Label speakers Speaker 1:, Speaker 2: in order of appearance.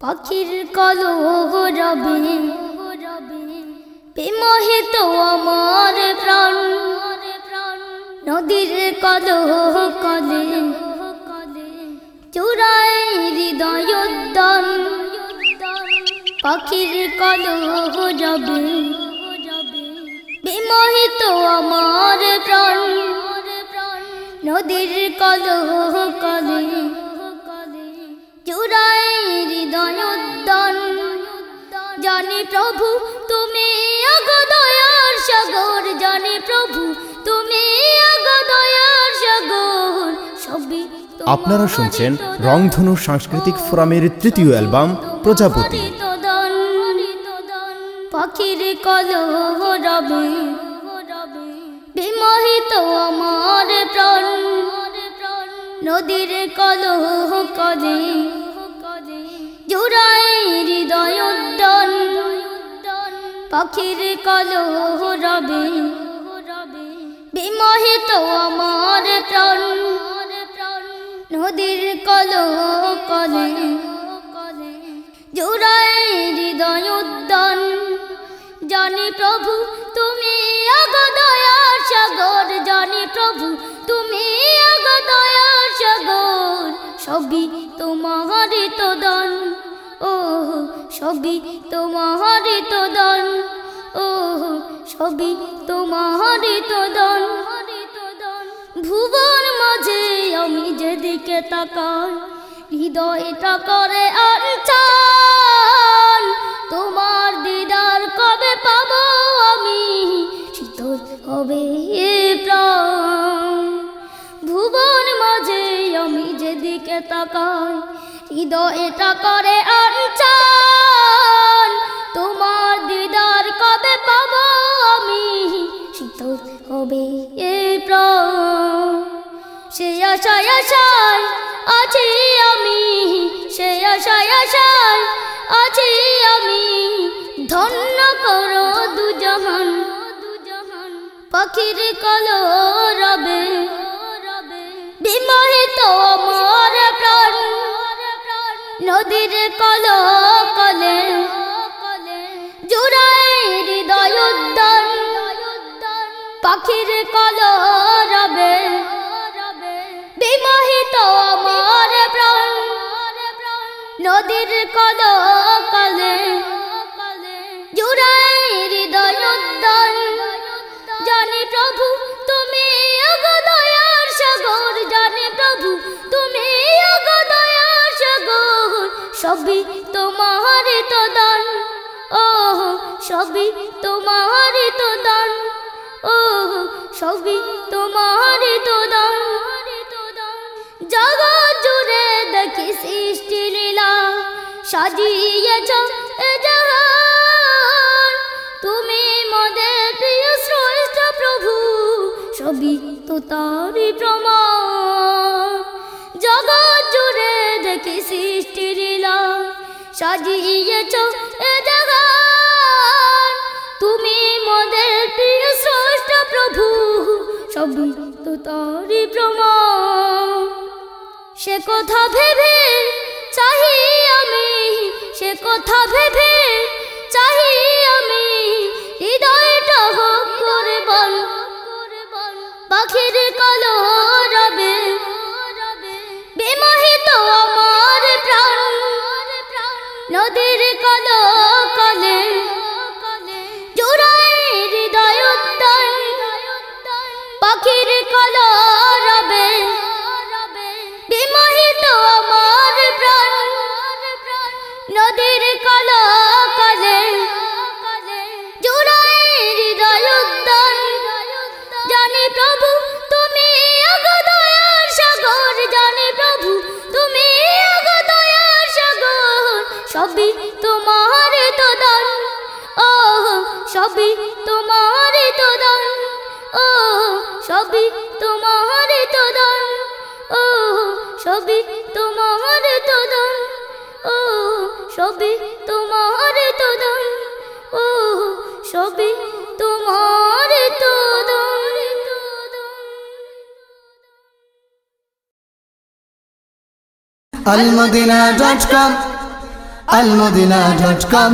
Speaker 1: পাখির কলহ রবে, বিমোহিত আমার প্রাণ। নদীর কলহ কলে, চূড়ায় হৃদয় উদ্যান। পাখির কলহ রবে, বিমোহিত আমার প্রাণ। নদীর কলহ কলে জানি প্রভু তুমি অগদয়ার সাগর। জানি প্রভু তুমি অগদয়ার সাগর। সবই
Speaker 2: আপনারা শুনছেন রংধনু সাংস্কৃতিক ফোরামের তৃতীয় অ্যালবাম প্রজাপতি।
Speaker 1: পাখির কলহ রবে বিমোহিত আমার প্রাণ। নদীর কলহ কলে জোড়ায় হৃদয় পাখির কলহ রবে, বিমোহিত আমার প্রাণ। নদীর কলহ কলে, জোড়ায় হৃদয় উদ্যান। জানি প্রভু, তুমি অগদয়ার সাগর। জানি প্রভু, তুমি অগদয়ার সাগর। সবই তোমারই তো দান ও সবই তোমারই তো দান। ও সবই তোমারই তো ভুবন মাঝে আমি যেদিকে তাকাই, হৃদয়টা করে আনচান তোমার দিদার কবে পাবো আমি? শীতল হবে প্রাণ। ভুবন মাঝে আমি যেদিকে তাকাই হৃদয়টা করে আনচান তোমার দিদার কবে পাবো আমি? শীতল হবে এ সে আশায় আশায় আছি আমি। সে আশায় আশায় আছি আমি। ধন্য করো দুজাহান। পাখির কলো রবে বিমোহিত আমার নদীর কল কলে জুড়ায় পাখির কল রবে বিমোহিত আমার প্রাণ। নদীর কল কলে জুড়ায় সবই তোমার তো দান ও সবই তোমার তো দান ও সবই তোমার তো দান জগৎ জুড়ে দেখি সৃষ্টি লীলা সাজিয়েছ এ জাহান। তুমি মদের প্রিয় শ্রেষ্ঠ প্রভু, সবই তো তারই প্রমাণ। জগৎ জুড়ে দেখি সৃষ্টি লীলা সাজিয়েছ এ জাহান তুমি মদের প্রিয় শ্রেষ্ঠ প্রভু সবই তো তারই প্রমাণ। সে কথা ভেবে চাহি আমি, সে কথা ভেবে নদীর কলো জোড়ায় হৃদয় রবে। বিমোহিত আমার প্রাণ। নদীর কলো জোড়ায় হৃদয় উদ্যান জানি তুমি অগদয়ার সাগর। জানি প্রভু, তুমি অগদয়ার সবই তোমার তো দান ও সবই তোমার তো দান ও সবই তোমার তো দান ও সবই তোমার তো দান ও সবই তোমার তো দান ও সবই তোমার তো দান
Speaker 3: المدينة ډاٹ کام